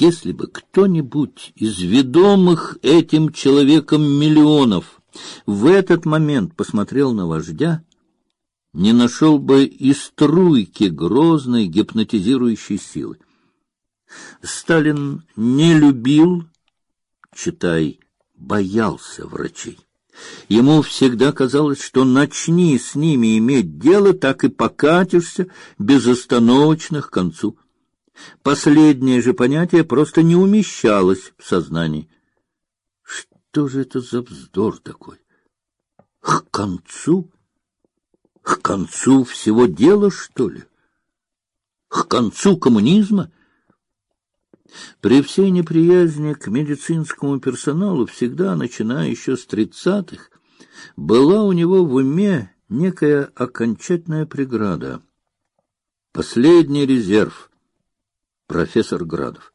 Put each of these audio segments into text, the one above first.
если бы кто-нибудь из ведомых этим человеком миллионов в этот момент посмотрел на вождя, не нашел бы и струйки грозной гипнотизирующей силы. Сталин не любил, читай, боялся врачей. Ему всегда казалось, что начни с ними иметь дело, так и покатишься безостановочно к концу. Последнее же понятие просто не умещалось в сознании. Что же это за вздор такой? К концу? К концу всего дела, что ли? К концу коммунизма? При всей неприязни к медицинскому персоналу, всегда, начиная еще с тридцатых, была у него в уме некая окончательная преграда. Последний резерв — профессор Градов.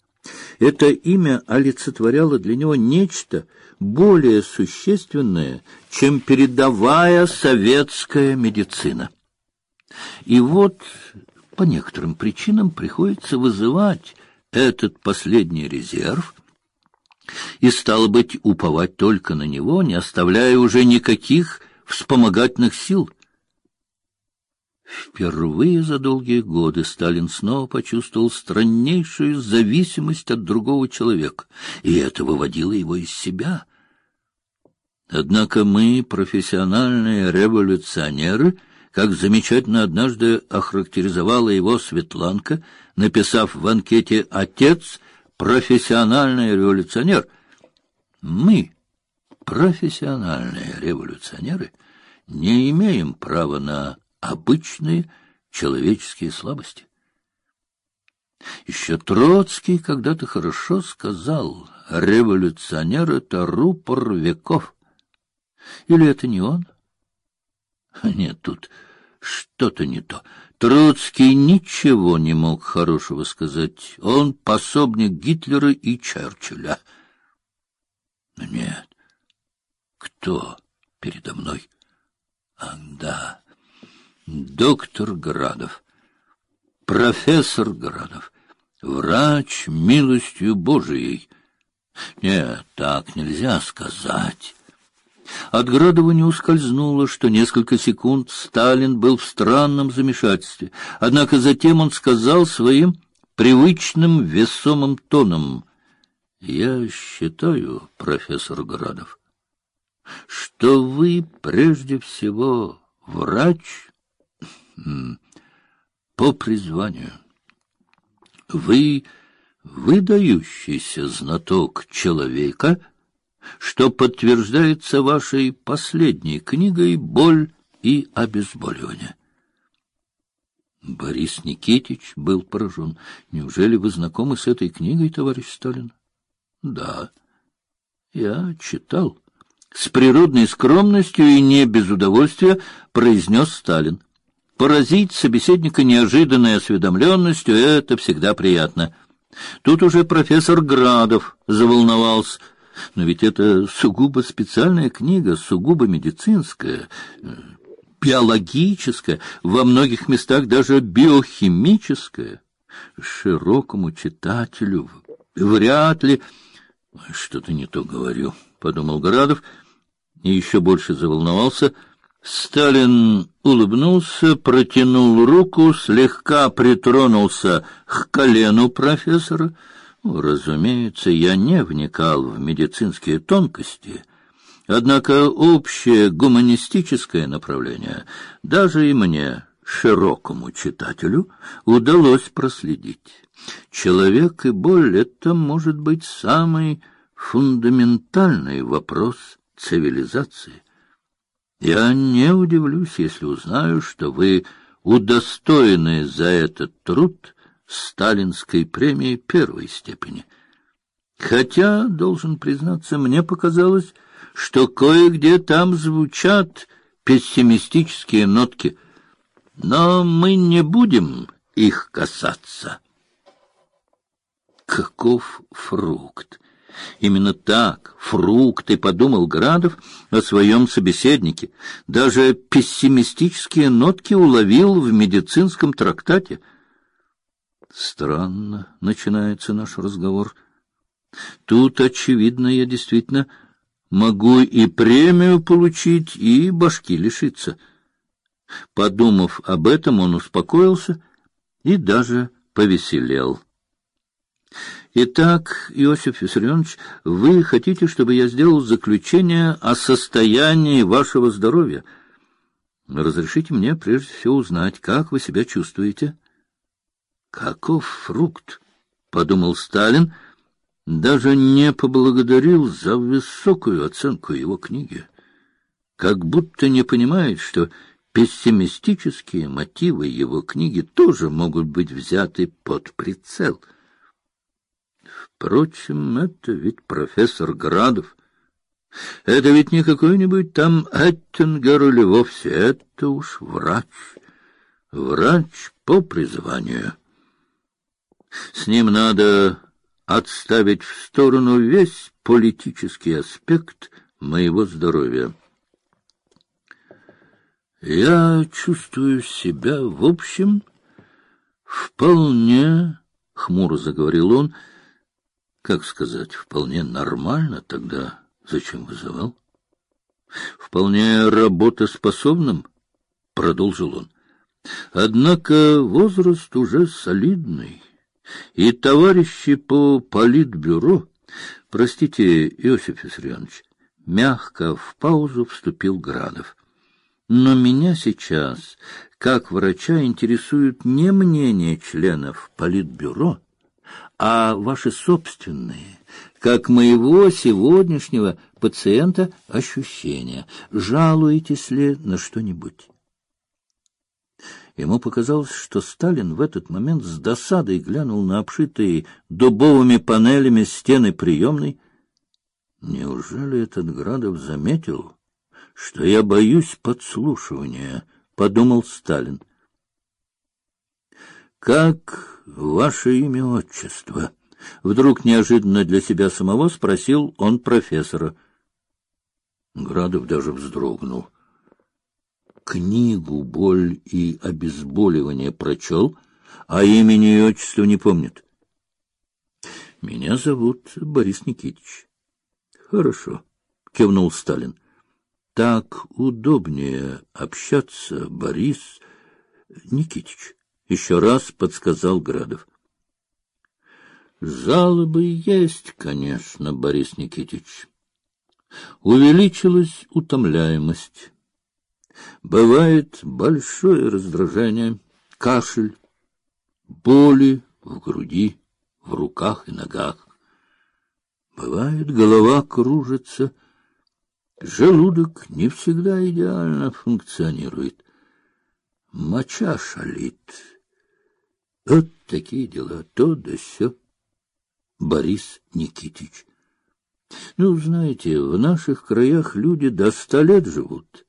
Это имя олицетворяло для него нечто более существенное, чем передовая советская медицина. И вот по некоторым причинам приходится вызывать этот последний резерв и, стало быть, уповать только на него, не оставляя уже никаких вспомогательных сил. Впервые за долгие годы Сталин снова почувствовал страннейшую зависимость от другого человека, и это выводило его из себя. Однако мы, профессиональные революционеры, как замечательно однажды охарактеризовала его Светланка, написав в анкете «Отец – профессиональный революционер». Мы, профессиональные революционеры, не имеем права на обычные человеческие слабости. Еще Троцкий когда-то хорошо сказал, революционер — это рупор веков. Или это не он? Нет, тут что-то не то. Троцкий ничего не мог хорошего сказать. Он пособник Гитлера и Черчилля. Нет. Кто передо мной? Ах, да. Доктор Градов. Профессор Градов. Врач милостью Божией. Нет, так нельзя сказать. От Градова не ускользнуло, что несколько секунд Сталин был в странном замешательстве. Однако затем он сказал своим привычным весомым тоном: "Я считаю, профессор Градов, что вы прежде всего врач по призванию. Вы выдающийся знаток человека, что подтверждается вашей последней книгой «Боль и обезболивание». Борис Никитич был поражен. Неужели вы знакомы с этой книгой, товарищ Сталин? Да. Я читал. С природной скромностью и не без удовольствия произнес Сталин. Поразить собеседника неожиданной осведомленностью — это всегда приятно. Тут уже профессор Градов заволновался — но ведь это сугубо специальная книга, сугубо медицинская, биологическая, во многих местах даже биохимическая. Широкому читателю вряд ли... Что-то не то говорю, — подумал Градов и еще больше заволновался. Сталин улыбнулся, протянул руку, слегка притронулся к колену профессора — Разумеется, я не вникал в медицинские тонкости, однако общее гуманистическое направление даже и мне, широкому читателю, удалось проследить. Человек и боль — это может быть самый фундаментальный вопрос цивилизации. Я не удивлюсь, если узнаю, что вы удостоены за этот труд сталинской премии первой степени. Хотя, должен признаться, мне показалось, что кое-где там звучат пессимистические нотки, но мы не будем их касаться. Каков фрукт! Именно так, фрукты, подумал Градов о своем собеседнике. Даже пессимистические нотки уловил в медицинском трактате — Странно начинается наш разговор. Тут, очевидно, я действительно могу и премию получить, и башки лишиться. Подумав об этом, он успокоился и даже повеселел. Итак, Иосиф Виссарионович, вы хотите, чтобы я сделал заключение о состоянии вашего здоровья? Разрешите мне прежде всего узнать, как вы себя чувствуете? Каков фрукт, подумал Сталин, даже не поблагодарил за высокую оценку его книги, как будто не понимает, что пессимистические мотивы его книги тоже могут быть взяты под прицел. Впрочем, это ведь профессор Градов. Это ведь не какой-нибудь там Эттингер или вовсе, это уж врач. Врач по призванию. С ним надо отставить в сторону весь политический аспект моего здоровья. Я чувствую себя, в общем, вполне, — хмуро заговорил он, — как сказать, вполне нормально тогда. Зачем вызывал? Вполне работоспособным, продолжил он. Однако возраст уже солидный, и товарищи по политбюро, простите, Иосиф Виссарионович, мягко в паузу вступил Градов. Но меня сейчас, как врача, интересует не мнение членов политбюро, а ваши собственные, как моего сегодняшнего пациента, ощущения. Жалуетесь ли на что-нибудь? Ему показалось, что Сталин в этот момент с досадой глянул на обшитые дубовыми панелями стены приемной. Неужели этот Градов заметил, что я боюсь подслушивания? — подумал Сталин. — Как ваше имя, отчество? Вдруг неожиданно для себя самого спросил он профессора. Градов даже вздрогнул. Книгу «Боль и обезболивание» прочел, а имени и отчества не помнит. Меня зовут Борис Никитич. Хорошо, кивнул Сталин. Так удобнее общаться, Борис Никитич. — еще раз подсказал Градов. Жалобы есть, конечно, Борис Никитич. Увеличилась утомляемость. Бывает большое раздражение, кашель, боли в груди, в руках и ногах. Бывает, голова кружится, желудок не всегда идеально функционирует. Моча шалит вот такие дела, то да сё. Борис Никитич. Ну, знаете, в наших краях люди до ста лет живут.